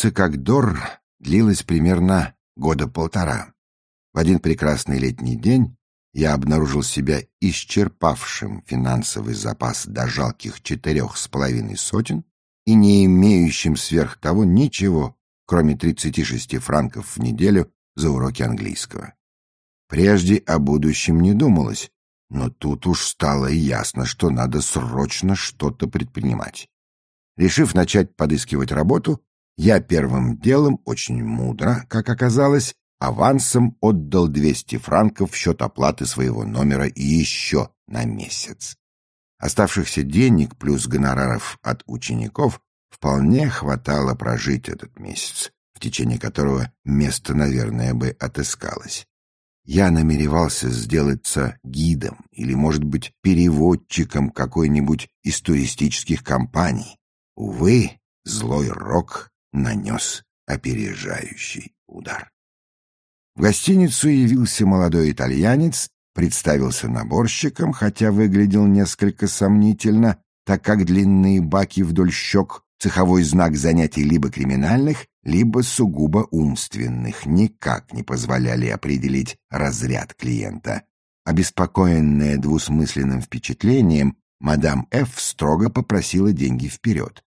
цикагдор длилась примерно года полтора. В один прекрасный летний день я обнаружил себя исчерпавшим финансовый запас до жалких четырех с половиной сотен и не имеющим сверх того ничего, кроме 36 франков в неделю за уроки английского. Прежде о будущем не думалось, но тут уж стало ясно, что надо срочно что-то предпринимать. Решив начать подыскивать работу, я первым делом, очень мудро, как оказалось, авансом отдал 200 франков в счет оплаты своего номера и еще на месяц. Оставшихся денег плюс гонораров от учеников вполне хватало прожить этот месяц, в течение которого место, наверное, бы отыскалось. Я намеревался сделаться гидом или, может быть, переводчиком какой-нибудь из туристических компаний. Увы, злой рок нанес опережающий удар. В гостиницу явился молодой итальянец, представился наборщиком, хотя выглядел несколько сомнительно, так как длинные баки вдоль щек — цеховой знак занятий либо криминальных, либо сугубо умственных, никак не позволяли определить разряд клиента. Обеспокоенная двусмысленным впечатлением, мадам Ф. строго попросила деньги вперед.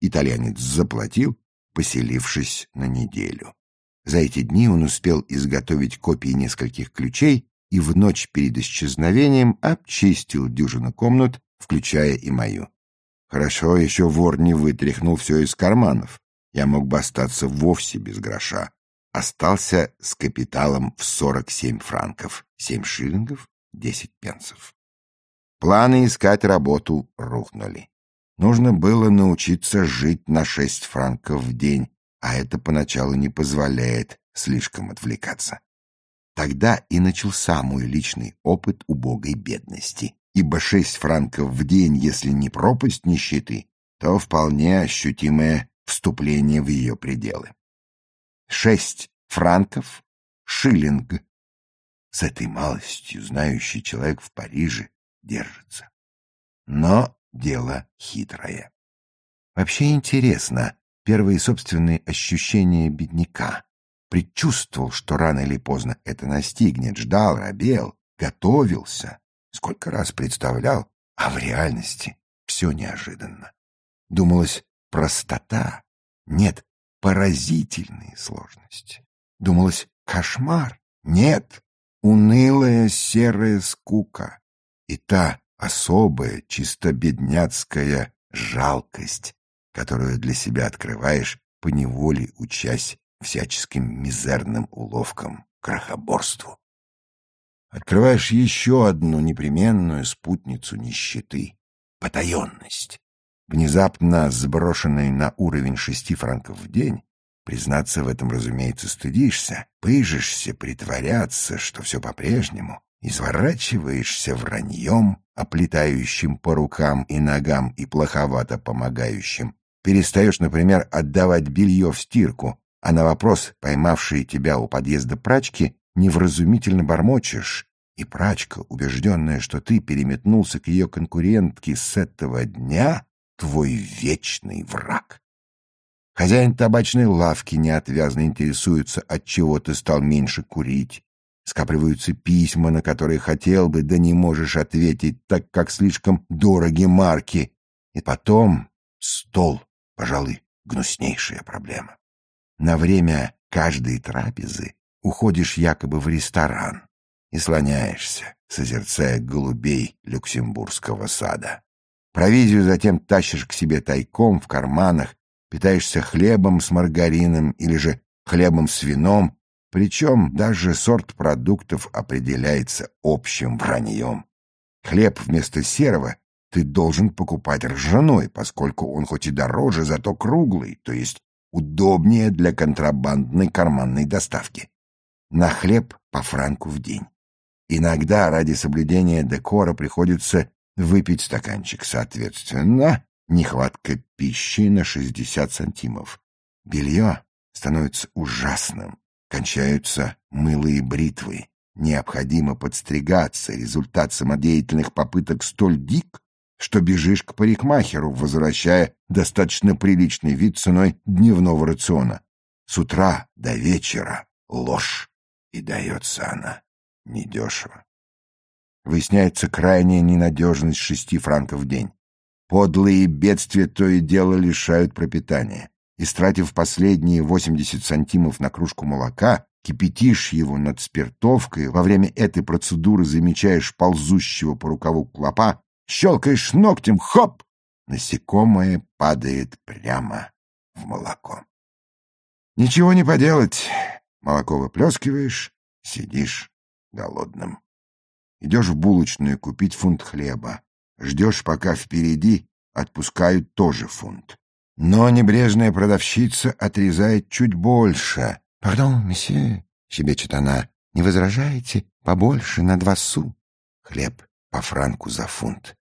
Итальянец заплатил, поселившись на неделю. За эти дни он успел изготовить копии нескольких ключей и в ночь перед исчезновением обчистил дюжину комнат, включая и мою. Хорошо, еще вор не вытряхнул все из карманов. Я мог бы остаться вовсе без гроша. Остался с капиталом в 47 франков, 7 шиллингов, 10 пенсов. Планы искать работу рухнули. Нужно было научиться жить на 6 франков в день, а это поначалу не позволяет слишком отвлекаться. Тогда и начался мой личный опыт убогой бедности, ибо шесть франков в день, если не пропасть нищеты, то вполне ощутимое вступление в ее пределы. Шесть франков — шиллинг. С этой малостью знающий человек в Париже держится. Но дело хитрое. Вообще интересно, первые собственные ощущения бедняка. Предчувствовал, что рано или поздно это настигнет, ждал, робел, готовился. Сколько раз представлял, а в реальности все неожиданно. Думалось, простота. Нет, поразительные сложности. Думалось, кошмар. Нет, унылая серая скука. И та особая, чисто бедняцкая жалкость, которую для себя открываешь, поневоле учась всяческим мизерным уловкам, крохоборству. Открываешь еще одну непременную спутницу нищеты — потаенность. Внезапно сброшенный на уровень шести франков в день, признаться в этом, разумеется, стыдишься, пыжишься притворяться, что все по-прежнему, изворачиваешься враньем, оплетающим по рукам и ногам и плоховато помогающим, Перестаешь, например, отдавать белье в стирку, а на вопрос, поймавший тебя у подъезда прачки, невразумительно бормочешь, и прачка, убежденная, что ты переметнулся к ее конкурентке с этого дня, твой вечный враг. Хозяин табачной лавки неотвязно интересуется, от чего ты стал меньше курить. Скапливаются письма, на которые хотел бы, да не можешь ответить, так как слишком дороги марки. И потом стол пожалуй, гнуснейшая проблема. На время каждой трапезы уходишь якобы в ресторан и слоняешься, созерцая голубей Люксембургского сада. Провизию затем тащишь к себе тайком в карманах, питаешься хлебом с маргарином или же хлебом с вином, причем даже сорт продуктов определяется общим враньем. Хлеб вместо серого ты должен покупать ржаной, поскольку он хоть и дороже, зато круглый, то есть удобнее для контрабандной карманной доставки. На хлеб по франку в день. Иногда ради соблюдения декора приходится выпить стаканчик, соответственно, нехватка пищи на 60 сантимов. Белье становится ужасным, кончаются мылые бритвы. Необходимо подстригаться, результат самодеятельных попыток столь дик, что бежишь к парикмахеру, возвращая достаточно приличный вид ценой дневного рациона. С утра до вечера ложь, и дается она недешево. Выясняется крайняя ненадежность шести франков в день. Подлые бедствия то и дело лишают пропитания. Истратив последние 80 сантимов на кружку молока, кипятишь его над спиртовкой, во время этой процедуры замечаешь ползущего по рукаву клопа, щелкаешь ногтем, хоп! Насекомое падает прямо в молоко. Ничего не поделать. Молоко выплескиваешь, сидишь голодным. Идешь в булочную купить фунт хлеба. Ждешь, пока впереди отпускают тоже фунт. Но небрежная продавщица отрезает чуть больше. «Пардон, месье», — щебечет она, — «не возражаете? Побольше, на два су». Хлеб по франку за фунт.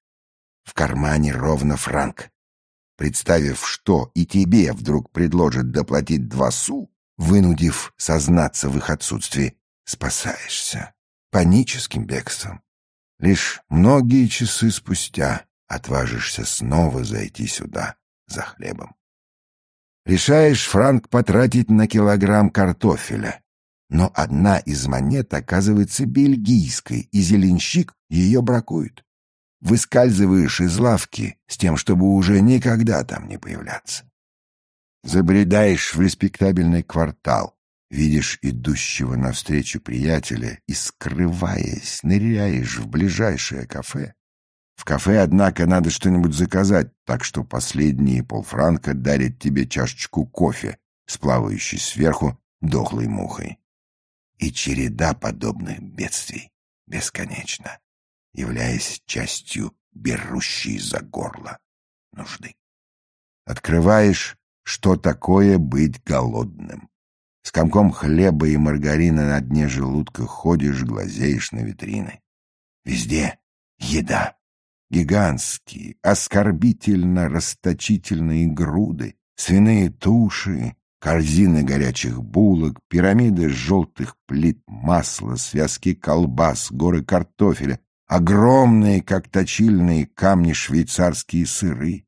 В кармане ровно франк. Представив, что и тебе вдруг предложат доплатить два су, вынудив сознаться в их отсутствии, спасаешься паническим бегством. Лишь многие часы спустя отважишься снова зайти сюда за хлебом. Решаешь франк потратить на килограмм картофеля, но одна из монет оказывается бельгийской, и зеленщик ее бракует. Выскальзываешь из лавки с тем, чтобы уже никогда там не появляться. Забредаешь в респектабельный квартал, видишь идущего навстречу приятеля и, скрываясь, ныряешь в ближайшее кафе. В кафе, однако, надо что-нибудь заказать, так что последние полфранка дарят тебе чашечку кофе, сплавающей сверху дохлой мухой. И череда подобных бедствий бесконечна, являясь частью берущей за горло нужды. Открываешь, что такое быть голодным. С комком хлеба и маргарина на дне желудка ходишь, глазеешь на витрины. Везде еда. Гигантские, оскорбительно расточительные груды, свиные туши, корзины горячих булок, пирамиды желтых плит масла, связки колбас, горы картофеля, огромные, как точильные камни, швейцарские сыры.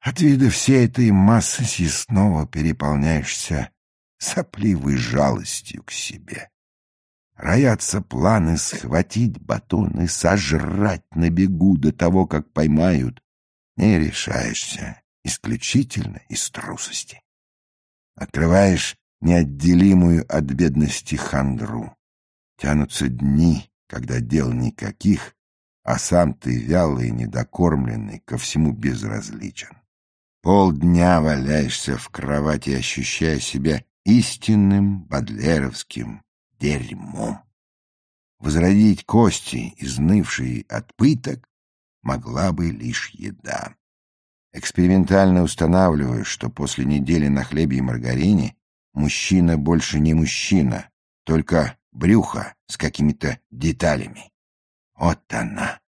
От вида всей этой массы съестного переполняешься сопливой жалостью к себе. Роятся планы схватить батон и сожрать на бегу до того, как поймают. Не решаешься исключительно из трусости. Открываешь неотделимую от бедности хандру. Тянутся дни, когда дел никаких, а сам ты вялый и недокормленный, ко всему безразличен. Полдня валяешься в кровати, ощущая себя истинным бодлеровским дерьмом. Возродить кости, изнывшие от пыток, могла бы лишь еда. Экспериментально устанавливаю, что после недели на хлебе и маргарине мужчина больше не мужчина, только брюхо с какими-то деталями. Вот она.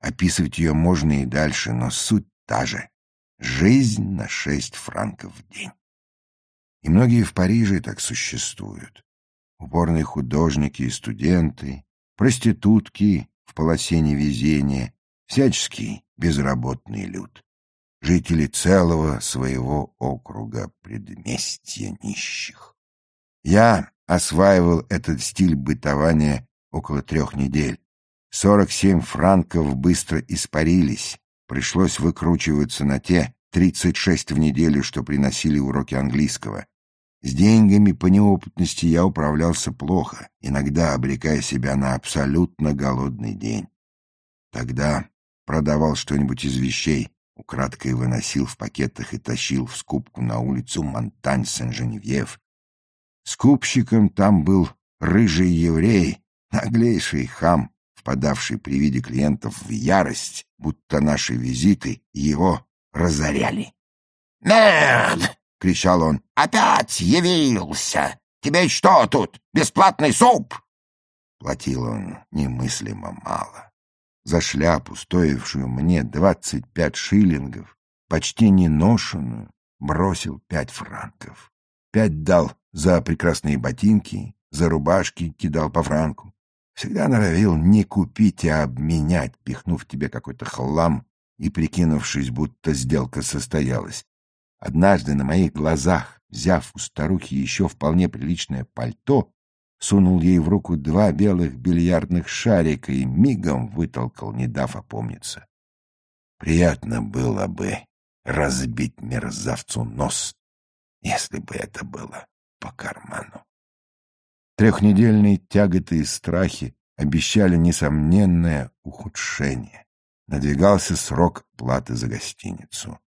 Описывать ее можно и дальше, но суть та же. Жизнь на шесть франков в день. И многие в Париже так существуют. Упорные художники и студенты, проститутки в полосе невезения, всяческий безработный люд. Жители целого своего округа предместья нищих. Я осваивал этот стиль бытования около трех недель. Сорок семь франков быстро испарились. Пришлось выкручиваться на те, 36 в неделю, что приносили уроки английского. С деньгами по неопытности я управлялся плохо, иногда обрекая себя на абсолютно голодный день. Тогда продавал что-нибудь из вещей, украдкой выносил в пакетах и тащил в скупку на улицу Монтань-Сен-Женевьев. Скупщиком там был рыжий еврей, наглейший хам, впадавший при виде клиентов в ярость, будто наши визиты его разоряли. «Мерд!» — кричал он. «Опять явился! Тебе что тут, бесплатный суп?» Платил он немыслимо мало. За шляпу, стоившую мне двадцать пять шиллингов, почти неношенную, бросил пять франков. Пять дал за прекрасные ботинки, за рубашки кидал по франку. Всегда норовил не купить, а обменять, пихнув тебе какой-то хлам и прикинувшись, будто сделка состоялась. Однажды на моих глазах, взяв у старухи еще вполне приличное пальто, сунул ей в руку два белых бильярдных шарика и мигом вытолкал, не дав опомниться. Приятно было бы разбить мерзавцу нос, если бы это было по карману. Трехнедельные тяготы и страхи обещали несомненное ухудшение. Надвигался срок платы за гостиницу.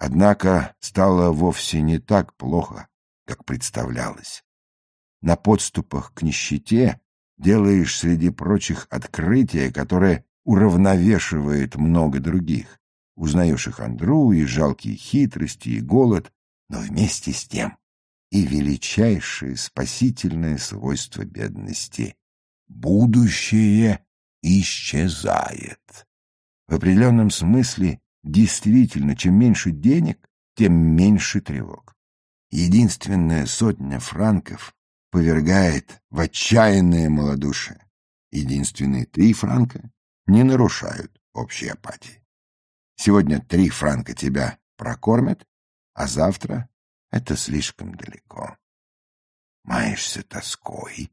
Однако стало вовсе не так плохо, как представлялось. На подступах к нищете делаешь среди прочих открытие, которое уравновешивает много других. Узнаешь и хандру, и жалкие хитрости, и голод, но вместе с тем и величайшее спасительное свойство бедности — будущее исчезает. В определенном смысле, действительно, чем меньше денег, тем меньше тревог. Единственная сотня франков повергает в отчаянное малодушие. Единственные три франка не нарушают общей апатии. Сегодня три франка тебя прокормят, а завтра это слишком далеко. Маешься тоской,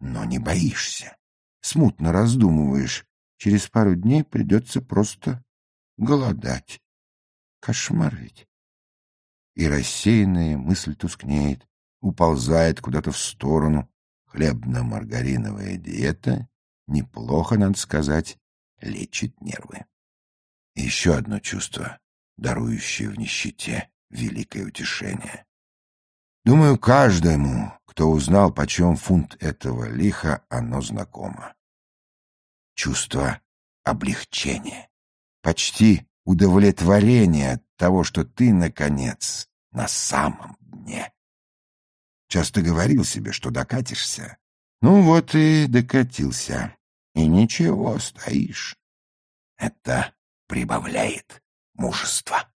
но не боишься. Смутно раздумываешь, через пару дней придется просто голодать. Кошмар ведь. И рассеянная мысль тускнеет, уползает куда-то в сторону. Хлебно-маргариновая диета неплохо, надо сказать, лечит нервы. еще одно чувство, дарующее в нищете великое утешение. Думаю, каждому, кто узнал, почем фунт этого лиха, оно знакомо. Чувство облегчения, почти удовлетворение от того, что ты, наконец, на самом дне. Часто говорил себе, что докатишься. Ну вот и докатился. И ничего, стоишь. Это прибавляет мужества.